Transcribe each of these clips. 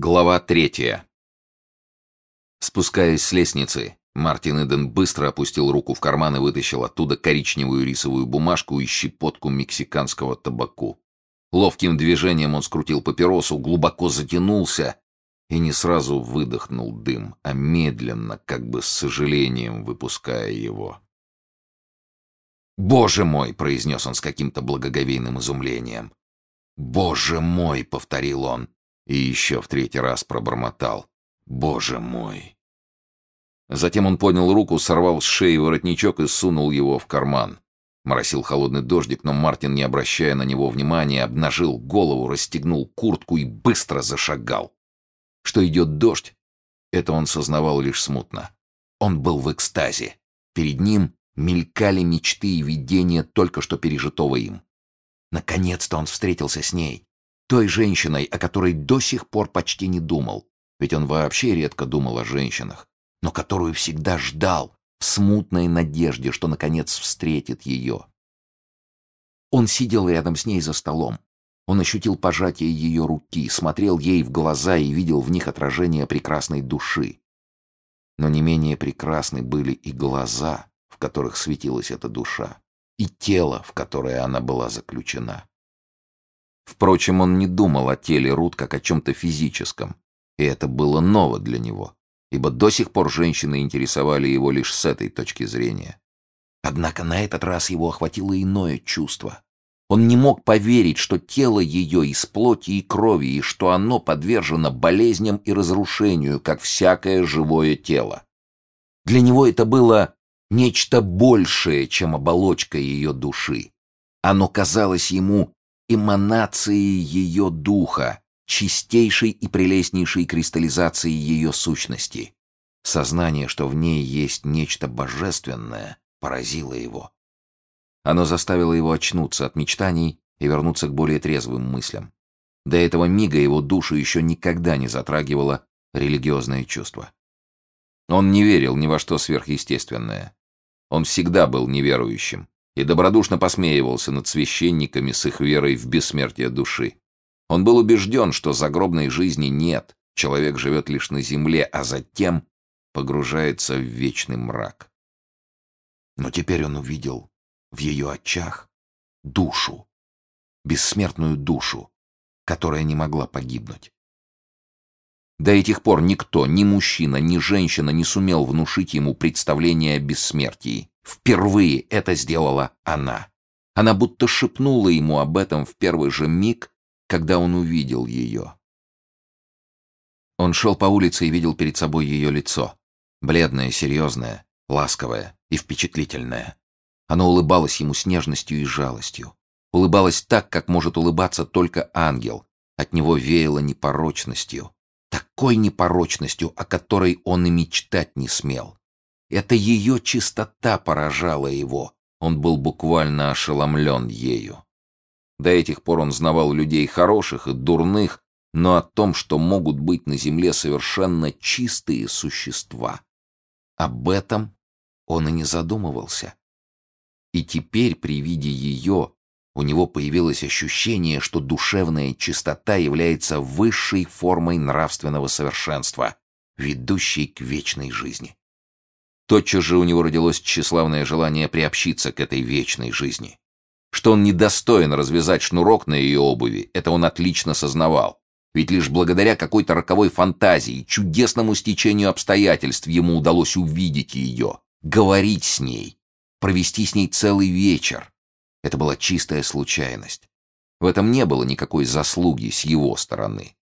Глава третья. Спускаясь с лестницы, Мартин Иден быстро опустил руку в карман и вытащил оттуда коричневую рисовую бумажку и щепотку мексиканского табаку. Ловким движением он скрутил папиросу, глубоко затянулся и не сразу выдохнул дым, а медленно, как бы с сожалением выпуская его. «Боже мой!» — произнес он с каким-то благоговейным изумлением. «Боже мой!» — повторил он и еще в третий раз пробормотал. «Боже мой!» Затем он поднял руку, сорвал с шеи воротничок и сунул его в карман. Моросил холодный дождик, но Мартин, не обращая на него внимания, обнажил голову, расстегнул куртку и быстро зашагал. Что идет дождь, это он сознавал лишь смутно. Он был в экстазе. Перед ним мелькали мечты и видения только что пережитого им. Наконец-то он встретился с ней. Той женщиной, о которой до сих пор почти не думал. Ведь он вообще редко думал о женщинах. Но которую всегда ждал, в смутной надежде, что наконец встретит ее. Он сидел рядом с ней за столом. Он ощутил пожатие ее руки, смотрел ей в глаза и видел в них отражение прекрасной души. Но не менее прекрасны были и глаза, в которых светилась эта душа и тело, в которое она была заключена. Впрочем, он не думал о теле Рут как о чем-то физическом, и это было ново для него, ибо до сих пор женщины интересовали его лишь с этой точки зрения. Однако на этот раз его охватило иное чувство. Он не мог поверить, что тело ее из плоти и крови, и что оно подвержено болезням и разрушению, как всякое живое тело. Для него это было нечто большее, чем оболочка ее души. Оно казалось ему эманацией ее духа, чистейшей и прелестнейшей кристаллизацией ее сущности. Сознание, что в ней есть нечто божественное, поразило его. Оно заставило его очнуться от мечтаний и вернуться к более трезвым мыслям. До этого мига его душу еще никогда не затрагивало религиозное чувство. Он не верил ни во что сверхъестественное. Он всегда был неверующим и добродушно посмеивался над священниками с их верой в бессмертие души. Он был убежден, что загробной жизни нет, человек живет лишь на земле, а затем погружается в вечный мрак. Но теперь он увидел в ее очах душу, бессмертную душу, которая не могла погибнуть. До этих пор никто, ни мужчина, ни женщина не сумел внушить ему представление о бессмертии. Впервые это сделала она. Она будто шепнула ему об этом в первый же миг, когда он увидел ее. Он шел по улице и видел перед собой ее лицо. Бледное, серьезное, ласковое и впечатлительное. Оно улыбалось ему с нежностью и жалостью. Улыбалось так, как может улыбаться только ангел. От него веяло непорочностью такой непорочностью, о которой он и мечтать не смел. Это ее чистота поражала его. Он был буквально ошеломлен ею. До этих пор он знавал людей хороших и дурных, но о том, что могут быть на земле совершенно чистые существа. Об этом он и не задумывался. И теперь при виде ее у него появилось ощущение, что душевная чистота является высшей формой нравственного совершенства, ведущей к вечной жизни. Тотчас же у него родилось тщеславное желание приобщиться к этой вечной жизни. Что он недостоин развязать шнурок на ее обуви, это он отлично сознавал. Ведь лишь благодаря какой-то роковой фантазии, чудесному стечению обстоятельств ему удалось увидеть ее, говорить с ней, провести с ней целый вечер, это была чистая случайность. В этом не было никакой заслуги с его стороны.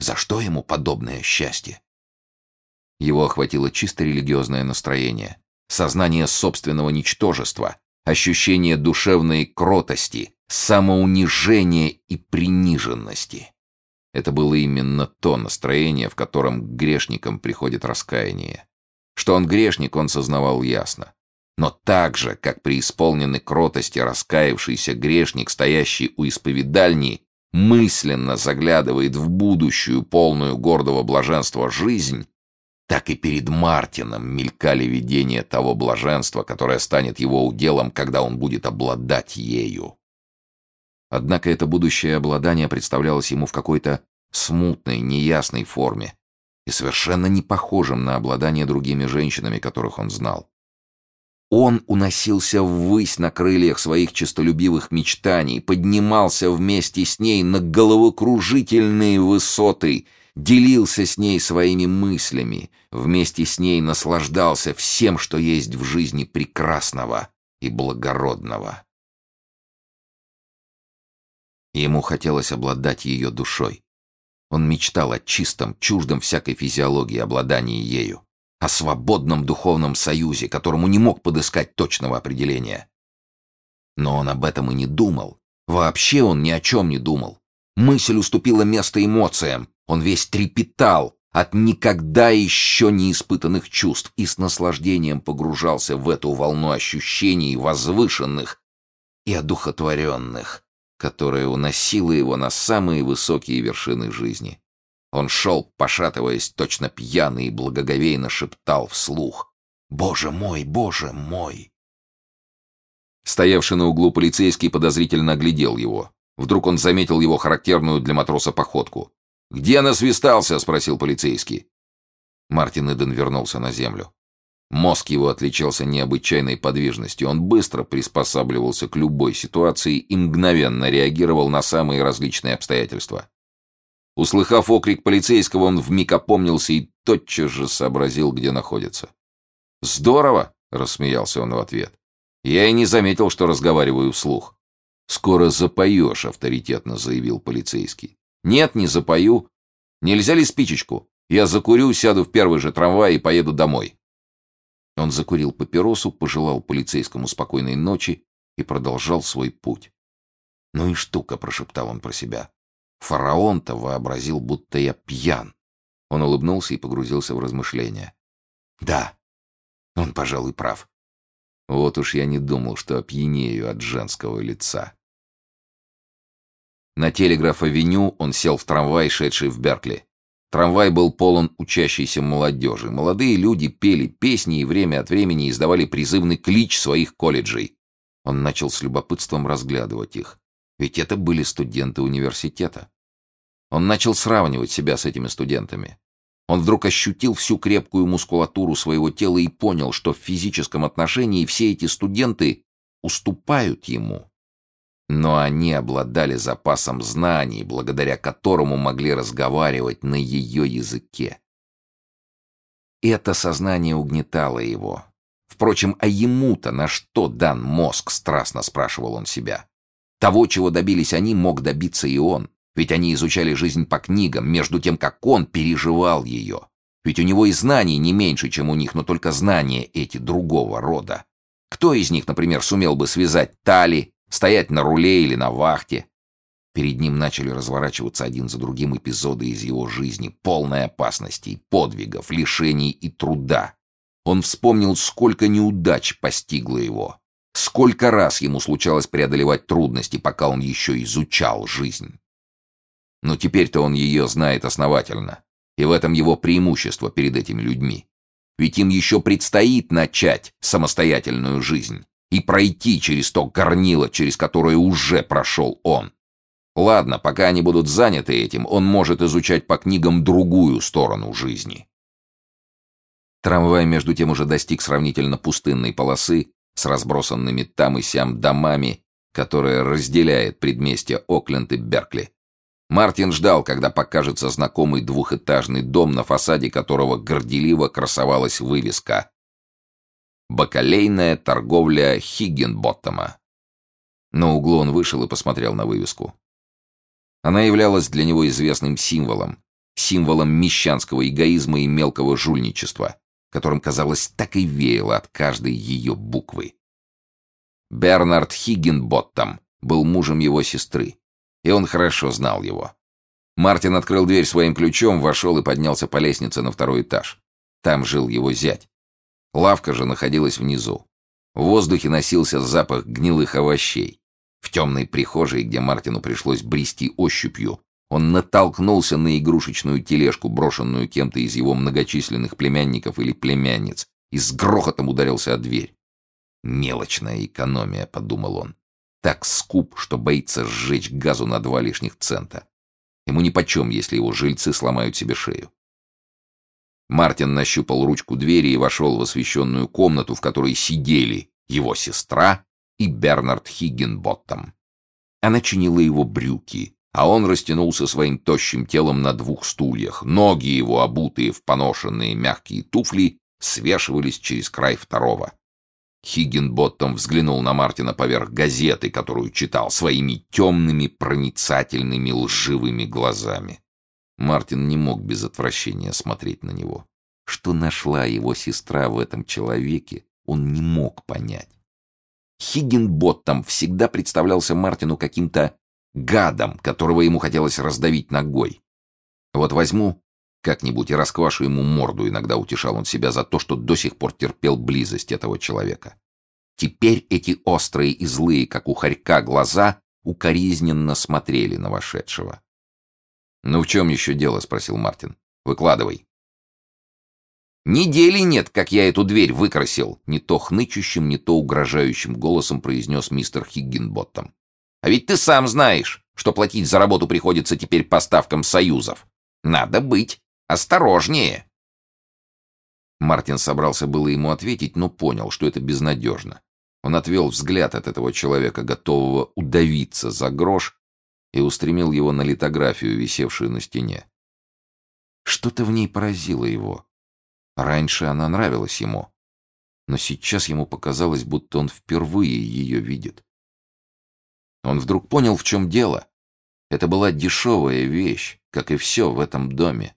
За что ему подобное счастье? Его охватило чисто религиозное настроение, сознание собственного ничтожества, ощущение душевной кротости, самоунижения и приниженности. Это было именно то настроение, в котором к грешникам приходит раскаяние. Что он грешник, он сознавал ясно. Но так же, как преисполненный кротости раскаявшийся грешник, стоящий у исповедальни, мысленно заглядывает в будущую, полную гордого блаженства жизнь, так и перед Мартином мелькали видения того блаженства, которое станет его уделом, когда он будет обладать ею. Однако это будущее обладание представлялось ему в какой-то смутной, неясной форме и совершенно не похожим на обладание другими женщинами, которых он знал. Он уносился ввысь на крыльях своих честолюбивых мечтаний, поднимался вместе с ней на головокружительные высоты, делился с ней своими мыслями, вместе с ней наслаждался всем, что есть в жизни прекрасного и благородного. Ему хотелось обладать ее душой. Он мечтал о чистом, чуждом всякой физиологии обладании ею о свободном духовном союзе, которому не мог подыскать точного определения. Но он об этом и не думал. Вообще он ни о чем не думал. Мысль уступила место эмоциям. Он весь трепетал от никогда еще не испытанных чувств и с наслаждением погружался в эту волну ощущений возвышенных и одухотворенных, которая уносила его на самые высокие вершины жизни. Он шел, пошатываясь, точно пьяный, и благоговейно шептал вслух. «Боже мой, боже мой!» Стоявший на углу полицейский подозрительно оглядел его. Вдруг он заметил его характерную для матроса походку. «Где насвистался?» — спросил полицейский. Мартин Иден вернулся на землю. Мозг его отличался необычайной подвижностью. Он быстро приспосабливался к любой ситуации и мгновенно реагировал на самые различные обстоятельства. Услыхав окрик полицейского, он вмиг опомнился и тотчас же сообразил, где находится. «Здорово!» — рассмеялся он в ответ. «Я и не заметил, что разговариваю вслух». «Скоро запоешь», — авторитетно заявил полицейский. «Нет, не запою. Нельзя ли спичечку? Я закурю, сяду в первый же трамвай и поеду домой». Он закурил папиросу, пожелал полицейскому спокойной ночи и продолжал свой путь. «Ну и штука», — прошептал он про себя. Фараон-то вообразил, будто я пьян. Он улыбнулся и погрузился в размышления. Да, он, пожалуй, прав. Вот уж я не думал, что опьянею от женского лица. На телеграф-авеню он сел в трамвай, шедший в Беркли. Трамвай был полон учащейся молодежи. Молодые люди пели песни и время от времени издавали призывный клич своих колледжей. Он начал с любопытством разглядывать их. Ведь это были студенты университета. Он начал сравнивать себя с этими студентами. Он вдруг ощутил всю крепкую мускулатуру своего тела и понял, что в физическом отношении все эти студенты уступают ему. Но они обладали запасом знаний, благодаря которому могли разговаривать на ее языке. Это сознание угнетало его. Впрочем, а ему-то на что дан мозг, страстно спрашивал он себя. Того, чего добились они, мог добиться и он. Ведь они изучали жизнь по книгам, между тем, как он переживал ее. Ведь у него и знаний не меньше, чем у них, но только знания эти другого рода. Кто из них, например, сумел бы связать тали, стоять на руле или на вахте? Перед ним начали разворачиваться один за другим эпизоды из его жизни, полной опасностей, подвигов, лишений и труда. Он вспомнил, сколько неудач постигло его. Сколько раз ему случалось преодолевать трудности, пока он еще изучал жизнь. Но теперь-то он ее знает основательно, и в этом его преимущество перед этими людьми. Ведь им еще предстоит начать самостоятельную жизнь и пройти через то горнило, через которое уже прошел он. Ладно, пока они будут заняты этим, он может изучать по книгам другую сторону жизни. Трамвай, между тем, уже достиг сравнительно пустынной полосы, с разбросанными там и сям домами, которая разделяет предместья Окленд и Беркли. Мартин ждал, когда покажется знакомый двухэтажный дом, на фасаде которого горделиво красовалась вывеска «Бакалейная торговля Хиггенботтома». На углу он вышел и посмотрел на вывеску. Она являлась для него известным символом, символом мещанского эгоизма и мелкого жульничества которым, казалось, так и веяло от каждой ее буквы. Бернард Хиггинботтом был мужем его сестры, и он хорошо знал его. Мартин открыл дверь своим ключом, вошел и поднялся по лестнице на второй этаж. Там жил его зять. Лавка же находилась внизу. В воздухе носился запах гнилых овощей. В темной прихожей, где Мартину пришлось брести ощупью, он натолкнулся на игрушечную тележку, брошенную кем-то из его многочисленных племянников или племянниц, и с грохотом ударился о дверь. «Мелочная экономия», — подумал он. «Так скуп, что боится сжечь газу на два лишних цента». Ему нипочем, если его жильцы сломают себе шею. Мартин нащупал ручку двери и вошел в освещенную комнату, в которой сидели его сестра и Бернард Хиггинботтом. Она чинила его брюки, а он растянулся своим тощим телом на двух стульях. Ноги его, обутые в поношенные мягкие туфли, свешивались через край второго. Хиггинботтом взглянул на Мартина поверх газеты, которую читал своими темными, проницательными, лживыми глазами. Мартин не мог без отвращения смотреть на него. Что нашла его сестра в этом человеке, он не мог понять. Хиггинботтом всегда представлялся Мартину каким-то гадом, которого ему хотелось раздавить ногой. Вот возьму как-нибудь и расквашу ему морду, иногда утешал он себя за то, что до сих пор терпел близость этого человека. Теперь эти острые и злые, как у хорька, глаза укоризненно смотрели на вошедшего. «Ну в чем еще дело?» — спросил Мартин. «Выкладывай». «Недели нет, как я эту дверь выкрасил!» Не то хнычущим, не то угрожающим голосом произнес мистер Хиггинботтом. «А ведь ты сам знаешь, что платить за работу приходится теперь поставкам союзов. Надо быть осторожнее!» Мартин собрался было ему ответить, но понял, что это безнадежно. Он отвел взгляд от этого человека, готового удавиться за грош, и устремил его на литографию, висевшую на стене. Что-то в ней поразило его. Раньше она нравилась ему, но сейчас ему показалось, будто он впервые ее видит. Он вдруг понял, в чем дело. Это была дешевая вещь, как и все в этом доме.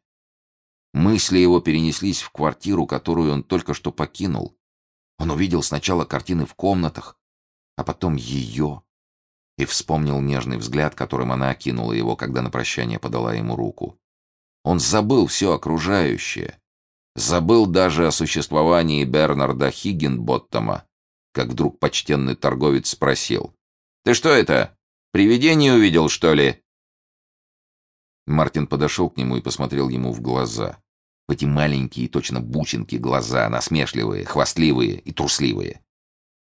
Мысли его перенеслись в квартиру, которую он только что покинул. Он увидел сначала картины в комнатах, а потом ее и вспомнил нежный взгляд, которым она окинула его, когда на прощание подала ему руку. Он забыл все окружающее, забыл даже о существовании Бернарда Хиггинботтома, как вдруг почтенный торговец спросил. «Ты что это, привидение увидел, что ли?» Мартин подошел к нему и посмотрел ему в глаза. В эти маленькие, точно бусинки глаза, насмешливые, хвастливые и трусливые.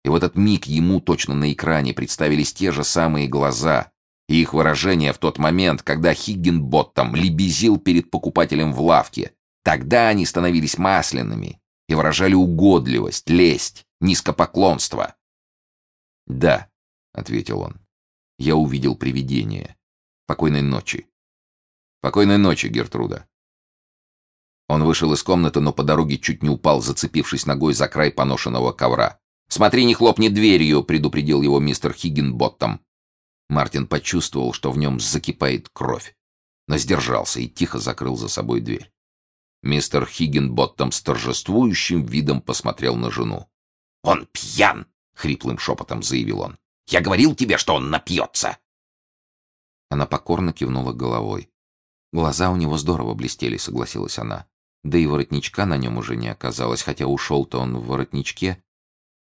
И в этот миг ему точно на экране представились те же самые глаза и их выражение в тот момент, когда Хиггинботтом лебезил перед покупателем в лавке. Тогда они становились масляными и выражали угодливость, лесть, низкопоклонство. «Да», — ответил он, — «я увидел привидение. Покойной ночи». «Покойной ночи, Гертруда». Он вышел из комнаты, но по дороге чуть не упал, зацепившись ногой за край поношенного ковра. «Смотри, не хлопни дверью», — предупредил его мистер Хиггинботтом. Мартин почувствовал, что в нем закипает кровь, но сдержался и тихо закрыл за собой дверь. Мистер Хиггинботтом с торжествующим видом посмотрел на жену. «Он пьян!» — хриплым шепотом заявил он. «Я говорил тебе, что он напьется!» Она покорно кивнула головой. Глаза у него здорово блестели, согласилась она. Да и воротничка на нем уже не оказалось, хотя ушел-то он в воротничке,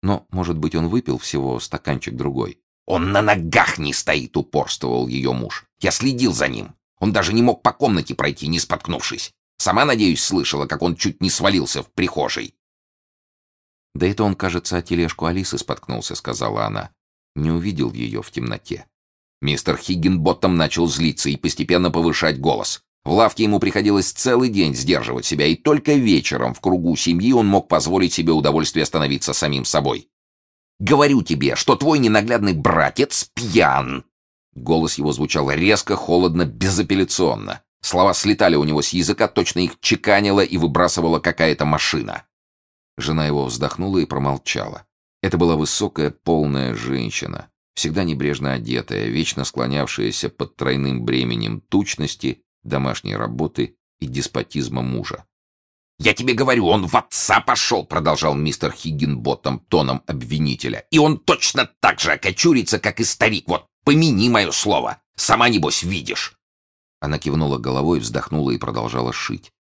но, может быть, он выпил всего стаканчик другой. «Он на ногах не стоит!» — упорствовал ее муж. «Я следил за ним. Он даже не мог по комнате пройти, не споткнувшись. Сама, надеюсь, слышала, как он чуть не свалился в прихожей». «Да это он, кажется, о тележку Алисы споткнулся», — сказала она. Не увидел ее в темноте. Мистер Хиггинботтом начал злиться и постепенно повышать голос. В лавке ему приходилось целый день сдерживать себя, и только вечером в кругу семьи он мог позволить себе удовольствие становиться самим собой. «Говорю тебе, что твой ненаглядный братец пьян!» Голос его звучал резко, холодно, безапелляционно. Слова слетали у него с языка, точно их чеканила и выбрасывала какая-то машина. Жена его вздохнула и промолчала. Это была высокая, полная женщина, всегда небрежно одетая, вечно склонявшаяся под тройным бременем тучности домашней работы и деспотизма мужа. «Я тебе говорю, он в отца пошел!» — продолжал мистер Хиггинботтом тоном обвинителя. «И он точно так же окочурится, как и старик. Вот, помяни мое слово. Сама, небось, видишь!» Она кивнула головой, вздохнула и продолжала шить.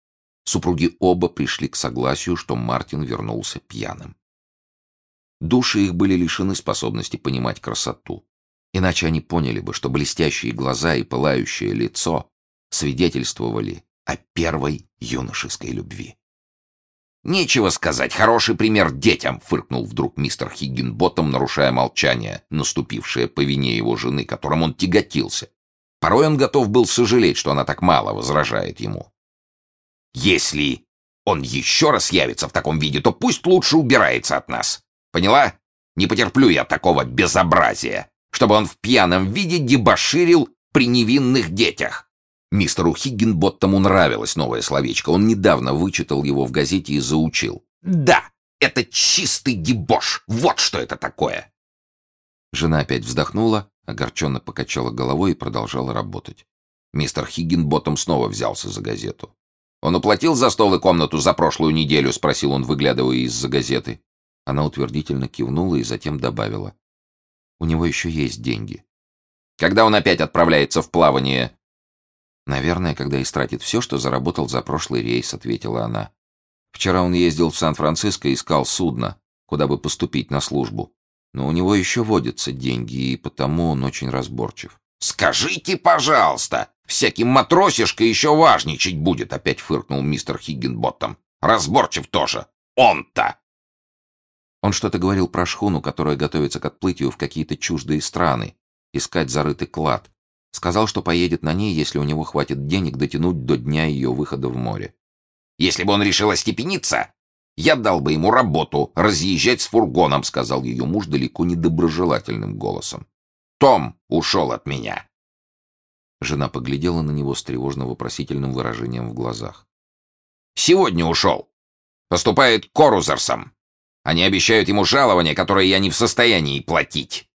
Супруги оба пришли к согласию, что Мартин вернулся пьяным. Души их были лишены способности понимать красоту. Иначе они поняли бы, что блестящие глаза и пылающее лицо свидетельствовали о первой юношеской любви. «Нечего сказать, хороший пример детям!» — фыркнул вдруг мистер Хиггинботтом, нарушая молчание, наступившее по вине его жены, которым он тяготился. Порой он готов был сожалеть, что она так мало возражает ему. «Если он еще раз явится в таком виде, то пусть лучше убирается от нас. Поняла? Не потерплю я такого безобразия, чтобы он в пьяном виде дебоширил при невинных детях». Мистеру Хиггинботтому нравилось новое словечко. Он недавно вычитал его в газете и заучил. «Да, это чистый дебош. Вот что это такое!» Жена опять вздохнула, огорченно покачала головой и продолжала работать. Мистер Хиггинботтом снова взялся за газету. «Он уплатил за стол и комнату за прошлую неделю?» — спросил он, выглядывая из-за газеты. Она утвердительно кивнула и затем добавила. «У него еще есть деньги». «Когда он опять отправляется в плавание?» «Наверное, когда истратит все, что заработал за прошлый рейс», — ответила она. «Вчера он ездил в Сан-Франциско и искал судно, куда бы поступить на службу. Но у него еще водятся деньги, и потому он очень разборчив». «Скажите, пожалуйста, всякий матросишка еще важничать будет», — опять фыркнул мистер Хиггинботтом. «Разборчив тоже. Он-то!» Он что-то говорил про шхуну, которая готовится к отплытию в какие-то чуждые страны, искать зарытый клад. Сказал, что поедет на ней, если у него хватит денег дотянуть до дня ее выхода в море. «Если бы он решил остепениться, я дал бы ему работу, разъезжать с фургоном», — сказал ее муж далеко не доброжелательным голосом. «Том ушел от меня». Жена поглядела на него с тревожно-вопросительным выражением в глазах. «Сегодня ушел. Поступает корузерсом. Они обещают ему жалование, которое я не в состоянии платить».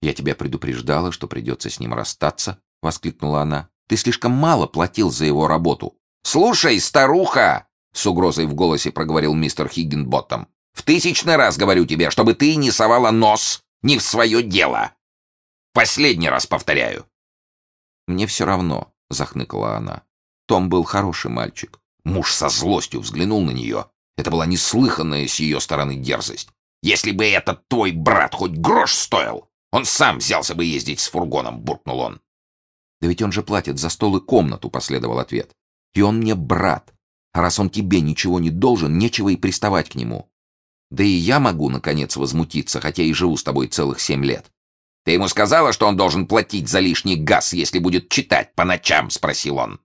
«Я тебя предупреждала, что придется с ним расстаться», — воскликнула она. «Ты слишком мало платил за его работу». «Слушай, старуха!» — с угрозой в голосе проговорил мистер Хиггинботтом. «В тысячный раз говорю тебе, чтобы ты не совала нос не в свое дело. Последний раз повторяю». «Мне все равно», — захныкала она. Том был хороший мальчик. Муж со злостью взглянул на нее. Это была неслыханная с ее стороны дерзость. «Если бы этот твой брат хоть грош стоил, он сам взялся бы ездить с фургоном, буркнул он. Да ведь он же платит за стол и комнату, последовал ответ. И он мне брат. А раз он тебе ничего не должен, нечего и приставать к нему. Да и я могу, наконец, возмутиться, хотя и живу с тобой целых семь лет. Ты ему сказала, что он должен платить за лишний газ, если будет читать по ночам, спросил он.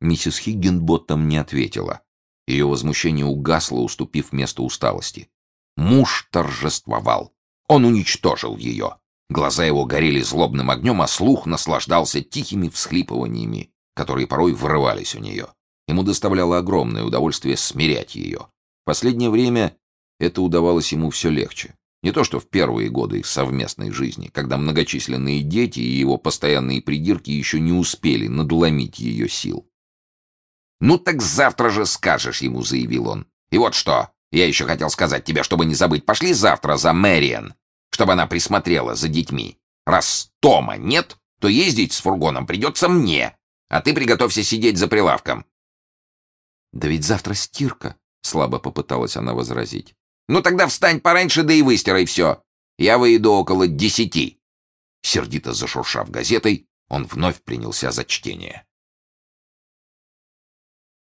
Миссис Хиггинботтом не ответила. Ее возмущение угасло, уступив место усталости. Муж торжествовал. Он уничтожил ее. Глаза его горели злобным огнем, а слух наслаждался тихими всхлипываниями, которые порой вырывались у нее. Ему доставляло огромное удовольствие смирять ее. В последнее время это удавалось ему все легче. Не то что в первые годы их совместной жизни, когда многочисленные дети и его постоянные придирки еще не успели надломить ее сил. «Ну так завтра же скажешь ему», — заявил он. «И вот что, я еще хотел сказать тебе, чтобы не забыть. Пошли завтра за Мэриан, чтобы она присмотрела за детьми. Раз Тома нет, то ездить с фургоном придется мне, а ты приготовься сидеть за прилавком». «Да ведь завтра стирка», — слабо попыталась она возразить. «Ну тогда встань пораньше, да и выстирай все. Я выйду около десяти». Сердито зашуршав газетой, он вновь принялся за чтение.